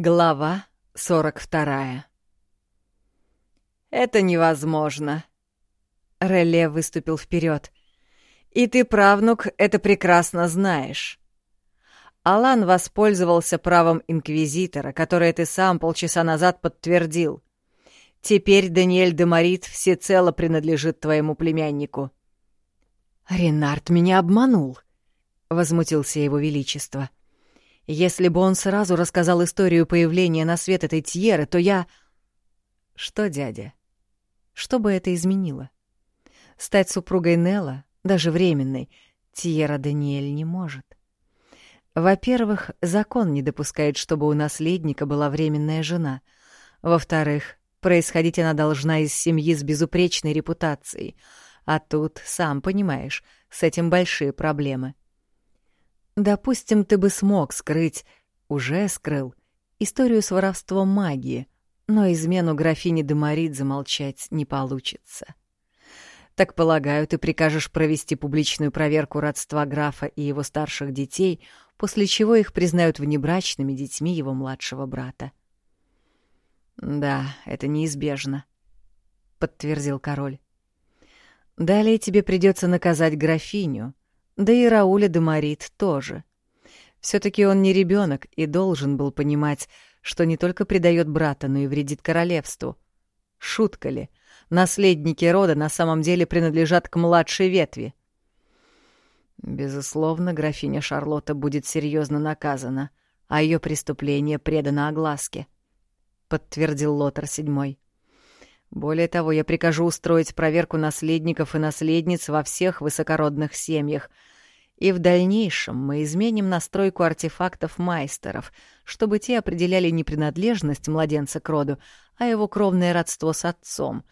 Глава 42 «Это невозможно!» Реле выступил вперед. «И ты, правнук, это прекрасно знаешь!» Алан воспользовался правом инквизитора, которое ты сам полчаса назад подтвердил. Теперь Даниэль де Марит всецело принадлежит твоему племяннику. «Ренард меня обманул», — возмутился его величество. «Если бы он сразу рассказал историю появления на свет этой Тьеры, то я...» «Что, дядя? Что бы это изменило? Стать супругой Нелла, даже временной, Тьера Даниэль не может. Во-первых, закон не допускает, чтобы у наследника была временная жена. Во-вторых, происходить она должна из семьи с безупречной репутацией. А тут, сам понимаешь, с этим большие проблемы. Допустим, ты бы смог скрыть, уже скрыл, историю с воровством магии, но измену графини Демарит замолчать не получится. Так, полагаю, ты прикажешь провести публичную проверку родства графа и его старших детей, после чего их признают внебрачными детьми его младшего брата. «Да, это неизбежно», — подтвердил король. «Далее тебе придется наказать графиню, да и Рауля де Марит тоже. все таки он не ребенок и должен был понимать, что не только предает брата, но и вредит королевству. Шутка ли? Наследники рода на самом деле принадлежат к младшей ветви. Безусловно, графиня Шарлотта будет серьезно наказана, а ее преступление предано огласке, подтвердил Лотар седьмой. Более того, я прикажу устроить проверку наследников и наследниц во всех высокородных семьях, и в дальнейшем мы изменим настройку артефактов майстеров, чтобы те определяли не принадлежность младенца к роду, а его кровное родство с отцом,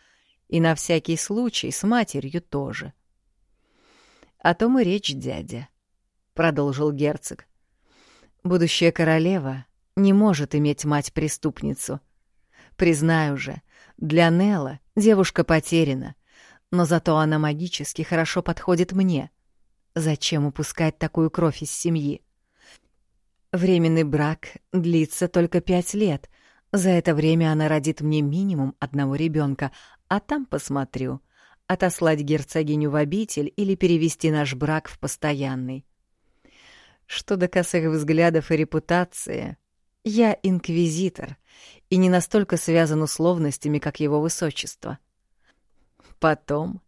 и на всякий случай с матерью тоже. — о том и речь, дядя, — продолжил герцог. Будущая королева не может иметь мать-преступницу. Признаю же, для Нелла девушка потеряна, но зато она магически хорошо подходит мне. Зачем упускать такую кровь из семьи? Временный брак длится только пять лет. За это время она родит мне минимум одного ребенка, а там посмотрю отослать герцогиню в обитель или перевести наш брак в постоянный. Что до косых взглядов и репутации, я инквизитор и не настолько связан условностями, как его высочество. Потом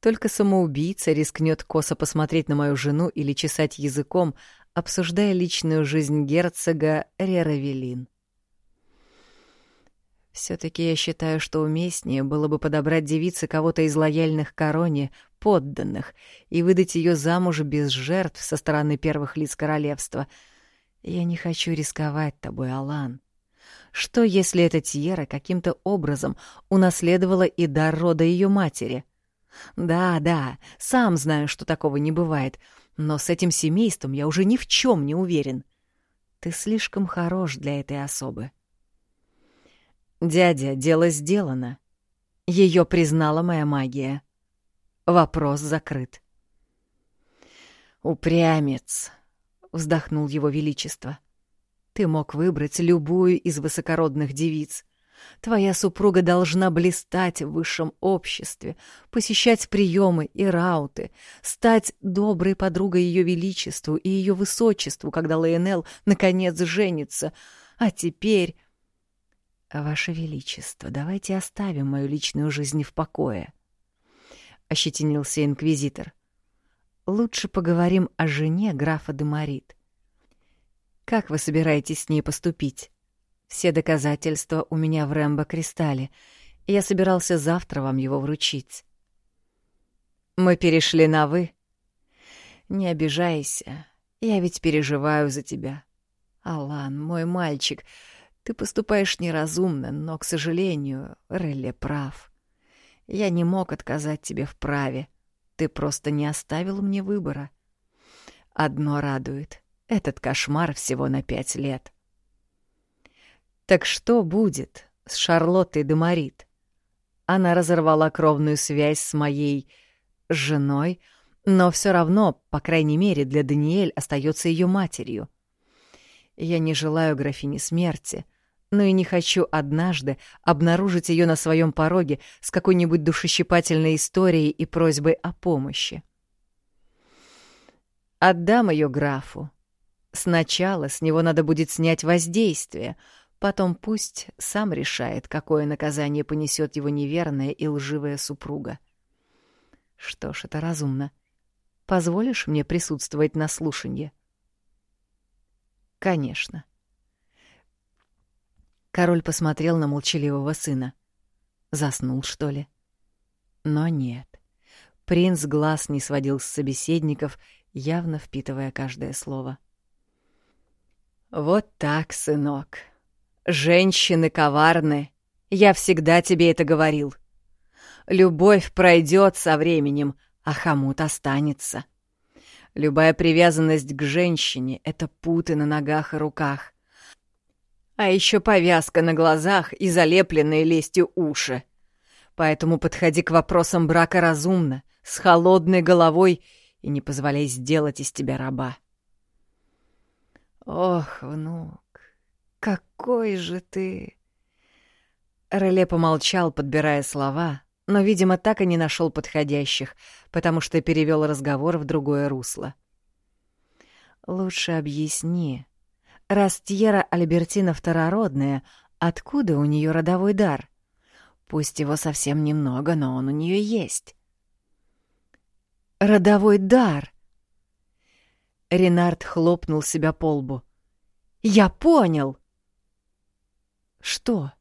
только самоубийца рискнет косо посмотреть на мою жену или чесать языком, обсуждая личную жизнь герцога Реравелин. Все-таки я считаю, что уместнее было бы подобрать девице кого-то из лояльных короне, подданных, и выдать ее замуж без жертв со стороны первых лиц королевства. Я не хочу рисковать тобой, Алан. Что, если эта Тьера каким-то образом унаследовала и дар рода ее матери? Да, да, сам знаю, что такого не бывает, но с этим семейством я уже ни в чем не уверен. Ты слишком хорош для этой особы. «Дядя, дело сделано. Ее признала моя магия. Вопрос закрыт». «Упрямец», — вздохнул его величество. «Ты мог выбрать любую из высокородных девиц. Твоя супруга должна блистать в высшем обществе, посещать приемы и рауты, стать доброй подругой ее величеству и ее высочеству, когда Лейнел наконец женится. А теперь «Ваше Величество, давайте оставим мою личную жизнь в покое», — ощетинился инквизитор. «Лучше поговорим о жене графа Демарит. Как вы собираетесь с ней поступить? Все доказательства у меня в Рэмбо-кристалле, я собирался завтра вам его вручить». «Мы перешли на «вы». Не обижайся, я ведь переживаю за тебя. Алан, мой мальчик, — ты поступаешь неразумно, но, к сожалению, Релли прав. Я не мог отказать тебе в праве. Ты просто не оставил мне выбора. Одно радует — этот кошмар всего на пять лет. Так что будет с Шарлоттой де Марит? Она разорвала кровную связь с моей женой, но все равно, по крайней мере, для Даниэль остается ее матерью. Я не желаю графине смерти — но и не хочу однажды обнаружить ее на своем пороге с какой-нибудь душещипательной историей и просьбой о помощи. Отдам ее графу. Сначала с него надо будет снять воздействие, потом пусть сам решает, какое наказание понесет его неверная и лживая супруга. Что ж, это разумно. Позволишь мне присутствовать на слушанье? Конечно. Король посмотрел на молчаливого сына. Заснул, что ли? Но нет. Принц глаз не сводил с собеседников, явно впитывая каждое слово. «Вот так, сынок. Женщины коварны. Я всегда тебе это говорил. Любовь пройдет со временем, а хомут останется. Любая привязанность к женщине — это путы на ногах и руках. А еще повязка на глазах и залепленные лестью уши. Поэтому подходи к вопросам брака разумно, с холодной головой и не позволяй сделать из тебя раба. Ох, внук, какой же ты... Реле помолчал, подбирая слова, но, видимо, так и не нашел подходящих, потому что перевел разговор в другое русло. «Лучше объясни, раз Тьера Альбертина второродная, откуда у нее родовой дар? Пусть его совсем немного, но он у нее есть». «Родовой дар!» Ренард хлопнул себя по лбу. «Я понял!» «Что?»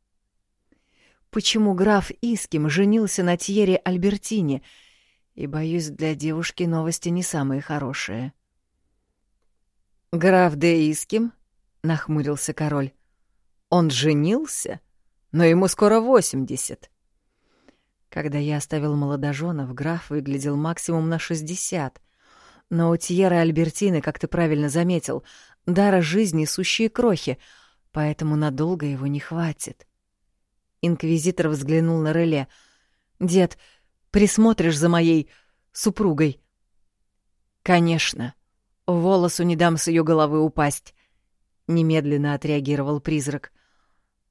почему граф Иским женился на Тьере Альбертине, и, боюсь, для девушки новости не самые хорошие. «Граф де Иским?» — нахмурился король. «Он женился? Но ему скоро восемьдесят». Когда я оставил молодоженов, граф выглядел максимум на шестьдесят. Но у Тьеры Альбертины, как ты правильно заметил, дара жизни сущие крохи, поэтому надолго его не хватит. Инквизитор взглянул на Реле. «Дед, присмотришь за моей супругой?» «Конечно. Волосу не дам с ее головы упасть», — немедленно отреагировал призрак.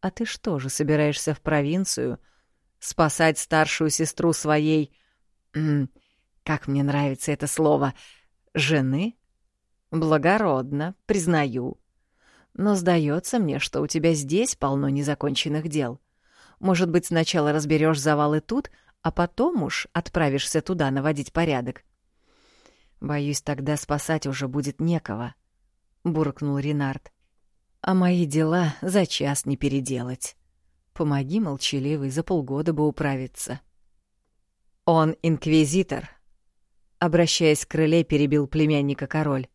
«А ты что же, собираешься в провинцию? Спасать старшую сестру своей... Как мне нравится это слово. Жены? Благородно, признаю. Но сдается мне, что у тебя здесь полно незаконченных дел. Может быть, сначала разберешь завалы тут, а потом уж отправишься туда наводить порядок. Боюсь, тогда спасать уже будет некого, буркнул Ренард. А мои дела за час не переделать. Помоги, молчаливый, за полгода бы управиться. Он инквизитор, обращаясь к крыле, перебил племянника король.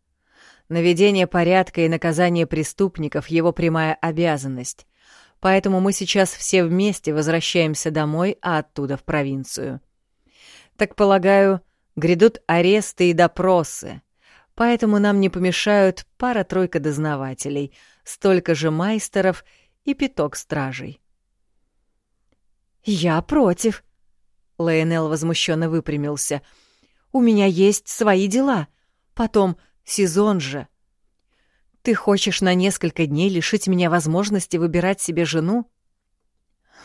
Наведение порядка и наказание преступников — его прямая обязанность поэтому мы сейчас все вместе возвращаемся домой, а оттуда в провинцию. Так полагаю, грядут аресты и допросы, поэтому нам не помешают пара-тройка дознавателей, столько же майстеров и пяток стражей. «Я против», — Лейнел возмущенно выпрямился. «У меня есть свои дела. Потом, сезон же». Ты хочешь на несколько дней лишить меня возможности выбирать себе жену?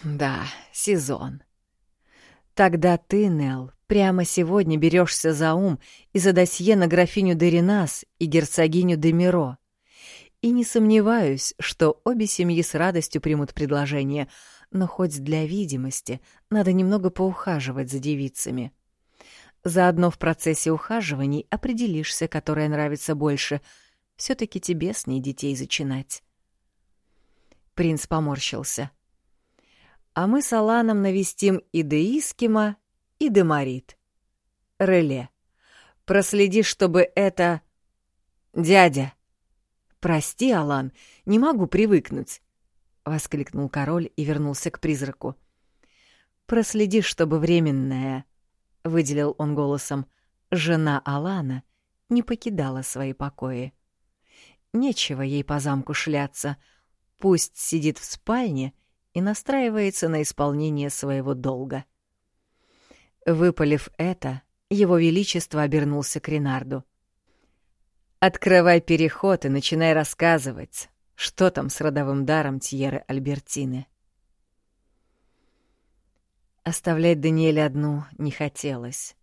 Да, сезон. Тогда ты, Нел, прямо сегодня берешься за ум и за досье на графиню Деринас и герцогиню Демиро. И не сомневаюсь, что обе семьи с радостью примут предложение, но хоть для видимости надо немного поухаживать за девицами. Заодно в процессе ухаживаний определишься, которая нравится больше — все таки тебе с ней детей зачинать. Принц поморщился. А мы с Аланом навестим и Деискима, и Демарит. Реле, проследи, чтобы это... Дядя! Прости, Алан, не могу привыкнуть, — воскликнул король и вернулся к призраку. Проследи, чтобы временная, — выделил он голосом, — жена Алана не покидала свои покои. Нечего ей по замку шляться. Пусть сидит в спальне и настраивается на исполнение своего долга. Выпалив это, его величество обернулся к Ренарду. «Открывай переход и начинай рассказывать. Что там с родовым даром Тьеры Альбертины? Оставлять Даниэль одну не хотелось.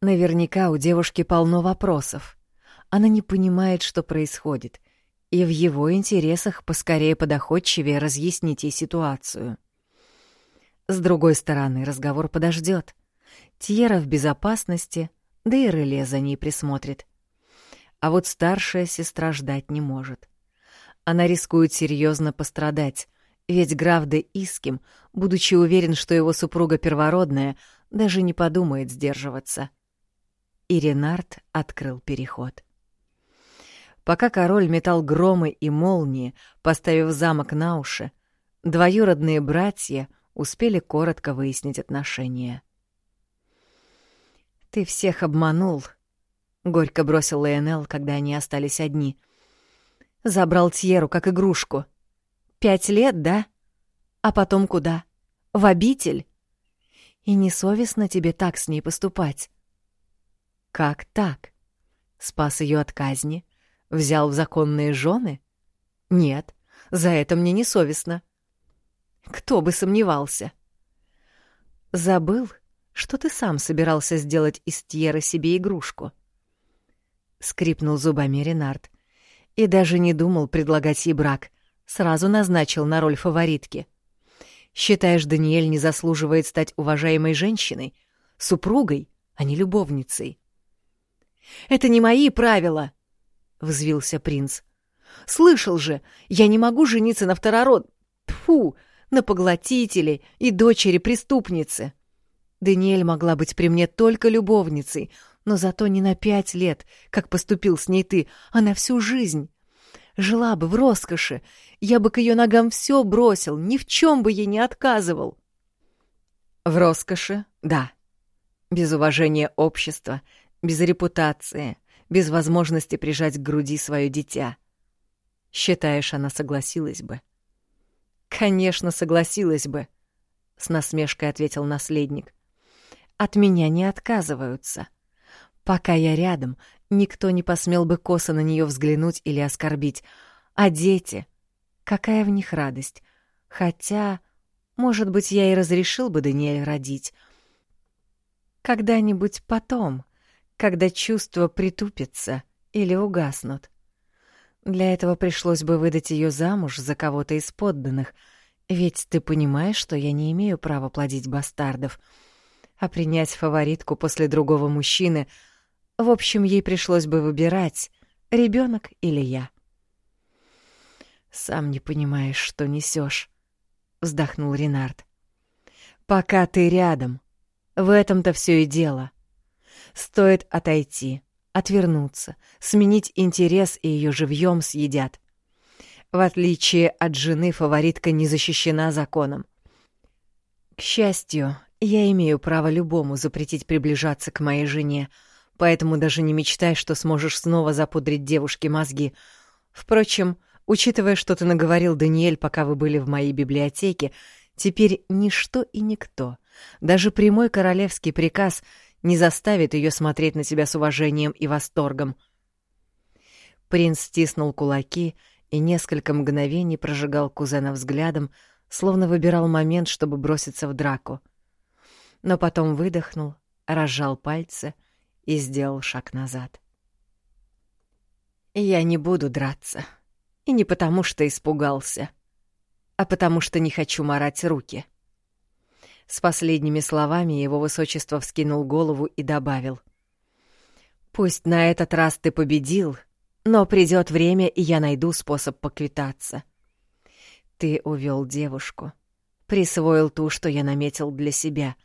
Наверняка у девушки полно вопросов. Она не понимает, что происходит, и в его интересах поскорее подоходчивее разъяснить ей ситуацию. С другой стороны, разговор подождет. Тьера в безопасности, да и Реле за ней присмотрит. А вот старшая сестра ждать не может. Она рискует серьезно пострадать, ведь граф де Иским, будучи уверен, что его супруга первородная, даже не подумает сдерживаться. И Ренард открыл переход. Пока король метал громы и молнии, поставив замок на уши, двоюродные братья успели коротко выяснить отношения. «Ты всех обманул», — горько бросил Лейонел, когда они остались одни. «Забрал Тьеру как игрушку. Пять лет, да? А потом куда? В обитель? И несовестно тебе так с ней поступать. Как так? Спас ее от казни? Взял в законные жены? Нет, за это мне не совестно. Кто бы сомневался. Забыл, что ты сам собирался сделать из Тьеры себе игрушку. Скрипнул зубами Ренард и даже не думал предлагать ей брак — сразу назначил на роль фаворитки. Считаешь, Даниэль не заслуживает стать уважаемой женщиной, супругой, а не любовницей? «Это не мои правила!» — взвился принц. «Слышал же, я не могу жениться на вторород... Фу, на поглотителе и дочери преступницы. Даниэль могла быть при мне только любовницей, но зато не на пять лет, как поступил с ней ты, а на всю жизнь. Жила бы в роскоши, я бы к ее ногам все бросил, ни в чем бы ей не отказывал. В роскоши, да. Без уважения общества, без репутации, без возможности прижать к груди свое дитя. Считаешь, она согласилась бы? Конечно, согласилась бы, с насмешкой ответил наследник. От меня не отказываются. Пока я рядом, никто не посмел бы косо на нее взглянуть или оскорбить. А дети? Какая в них радость? Хотя, может быть, я и разрешил бы Даниэль родить. Когда-нибудь потом, когда чувства притупятся или угаснут. Для этого пришлось бы выдать ее замуж за кого-то из подданных, ведь ты понимаешь, что я не имею права плодить бастардов. А принять фаворитку после другого мужчины — в общем, ей пришлось бы выбирать, ребенок или я. «Сам не понимаешь, что несешь», — вздохнул Ренард. «Пока ты рядом. В этом-то все и дело. Стоит отойти, отвернуться, сменить интерес, и ее живьем съедят. В отличие от жены, фаворитка не защищена законом. К счастью, я имею право любому запретить приближаться к моей жене, — поэтому даже не мечтай, что сможешь снова запудрить девушке мозги. Впрочем, учитывая, что ты наговорил, Даниэль, пока вы были в моей библиотеке, теперь ничто и никто, даже прямой королевский приказ не заставит ее смотреть на тебя с уважением и восторгом. Принц стиснул кулаки и несколько мгновений прожигал кузена взглядом, словно выбирал момент, чтобы броситься в драку. Но потом выдохнул, разжал пальцы — и сделал шаг назад. «Я не буду драться. И не потому, что испугался, а потому, что не хочу марать руки». С последними словами его высочество вскинул голову и добавил. «Пусть на этот раз ты победил, но придет время, и я найду способ поквитаться. Ты увел девушку, присвоил ту, что я наметил для себя.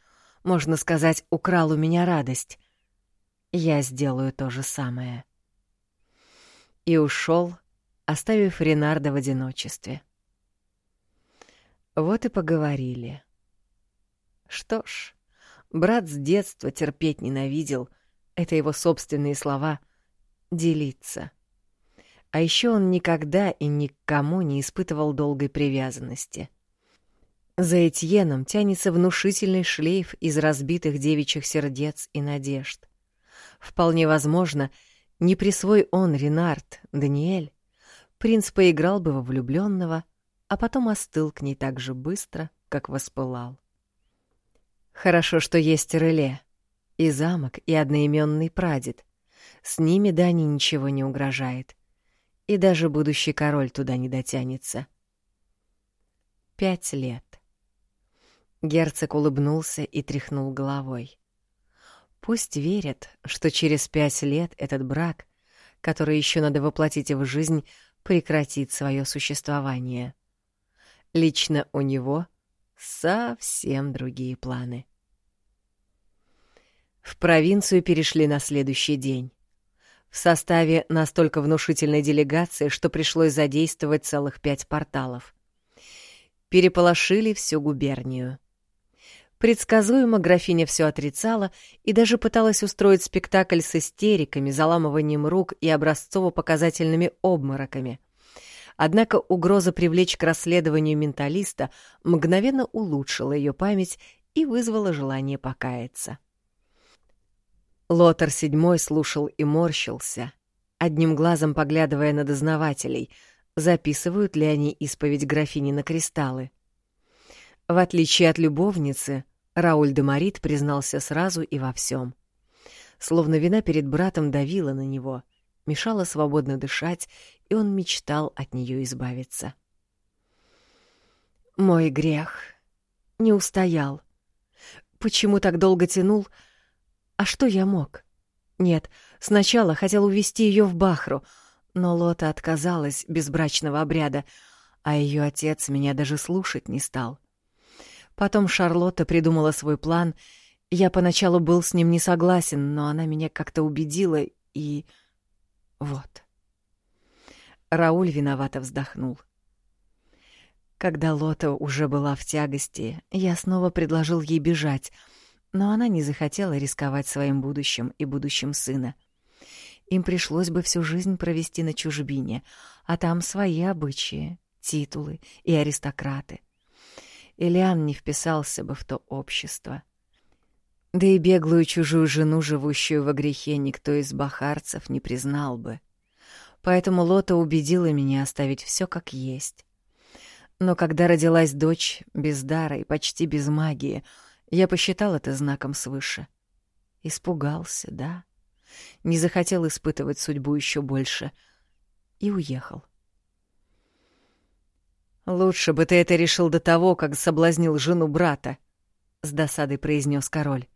Можно сказать, украл у меня радость я сделаю то же самое. И ушел, оставив Ренарда в одиночестве. Вот и поговорили. Что ж, брат с детства терпеть ненавидел, это его собственные слова, делиться. А еще он никогда и никому не испытывал долгой привязанности. За Этьеном тянется внушительный шлейф из разбитых девичьих сердец и надежд. Вполне возможно, не присвой он, Ренард, Даниэль, принц поиграл бы во влюбленного, а потом остыл к ней так же быстро, как воспылал. Хорошо, что есть Реле, и замок, и одноименный прадед. С ними Дани ничего не угрожает. И даже будущий король туда не дотянется. Пять лет. Герцог улыбнулся и тряхнул головой. Пусть верят, что через пять лет этот брак, который еще надо воплотить в жизнь, прекратит свое существование. Лично у него совсем другие планы. В провинцию перешли на следующий день. В составе настолько внушительной делегации, что пришлось задействовать целых пять порталов. Переполошили всю губернию. Предсказуемо графиня все отрицала и даже пыталась устроить спектакль с истериками, заламыванием рук и образцово-показательными обмороками. Однако угроза привлечь к расследованию менталиста мгновенно улучшила ее память и вызвала желание покаяться. Лотар седьмой слушал и морщился, одним глазом поглядывая на дознавателей, записывают ли они исповедь графини на кристаллы. В отличие от любовницы, Рауль де Марит признался сразу и во всем. Словно вина перед братом давила на него, мешала свободно дышать, и он мечтал от нее избавиться. «Мой грех. Не устоял. Почему так долго тянул?» А что я мог? Нет, сначала хотел увести ее в Бахру, но Лота отказалась без брачного обряда, а ее отец меня даже слушать не стал. Потом Шарлотта придумала свой план. Я поначалу был с ним не согласен, но она меня как-то убедила, и... Вот. Рауль виновато вздохнул. Когда Лота уже была в тягости, я снова предложил ей бежать — но она не захотела рисковать своим будущим и будущим сына. Им пришлось бы всю жизнь провести на чужбине, а там свои обычаи, титулы и аристократы. Элиан не вписался бы в то общество. Да и беглую чужую жену, живущую во грехе, никто из бахарцев не признал бы. Поэтому Лота убедила меня оставить все как есть. Но когда родилась дочь без дара и почти без магии — я посчитал это знаком свыше. Испугался, да. Не захотел испытывать судьбу еще больше. И уехал. «Лучше бы ты это решил до того, как соблазнил жену брата», — с досадой произнес король.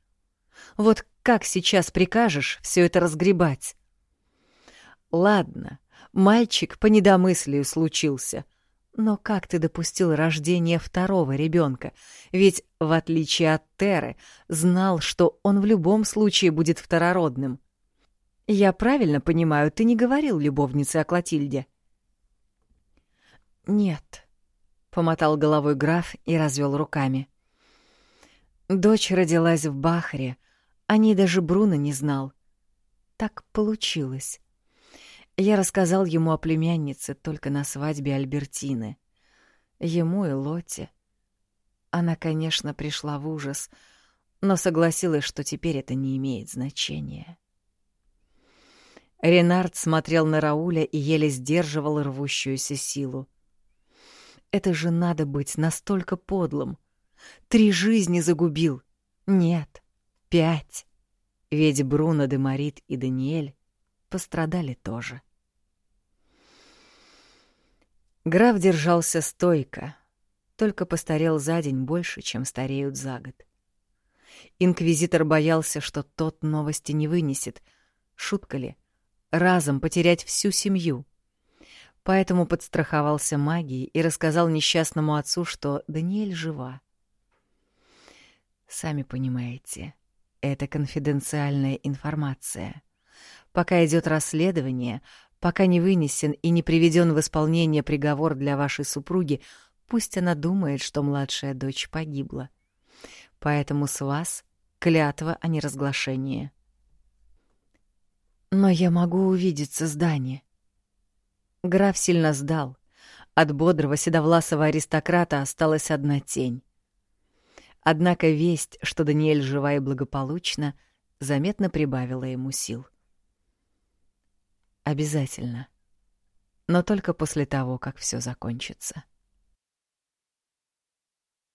«Вот как сейчас прикажешь все это разгребать?» «Ладно, мальчик по недомыслию случился. Но как ты допустил рождение второго ребенка? Ведь, в отличие от Теры, знал, что он в любом случае будет второродным. Я правильно понимаю, ты не говорил любовнице о Клотильде? Нет, помотал головой граф и развел руками. Дочь родилась в Бахре, о ней даже Бруно не знал. Так получилось. Я рассказал ему о племяннице только на свадьбе Альбертины. Ему и Лотте. Она, конечно, пришла в ужас, но согласилась, что теперь это не имеет значения. Ренард смотрел на Рауля и еле сдерживал рвущуюся силу. Это же надо быть настолько подлым. Три жизни загубил. Нет, пять. Ведь Бруно де Марит и Даниэль пострадали тоже. Граф держался стойко, только постарел за день больше, чем стареют за год. Инквизитор боялся, что тот новости не вынесет. Шутка ли? Разом потерять всю семью. Поэтому подстраховался магией и рассказал несчастному отцу, что Даниэль жива. Сами понимаете, это конфиденциальная информация. Пока идет расследование, Пока не вынесен и не приведен в исполнение приговор для вашей супруги, пусть она думает, что младшая дочь погибла. Поэтому с вас клятва о неразглашении. Но я могу увидеться с Дани. Граф сильно сдал. От бодрого седовласого аристократа осталась одна тень. Однако весть, что Даниэль жива и благополучна, заметно прибавила ему сил. Обязательно. но только после того, как все закончится.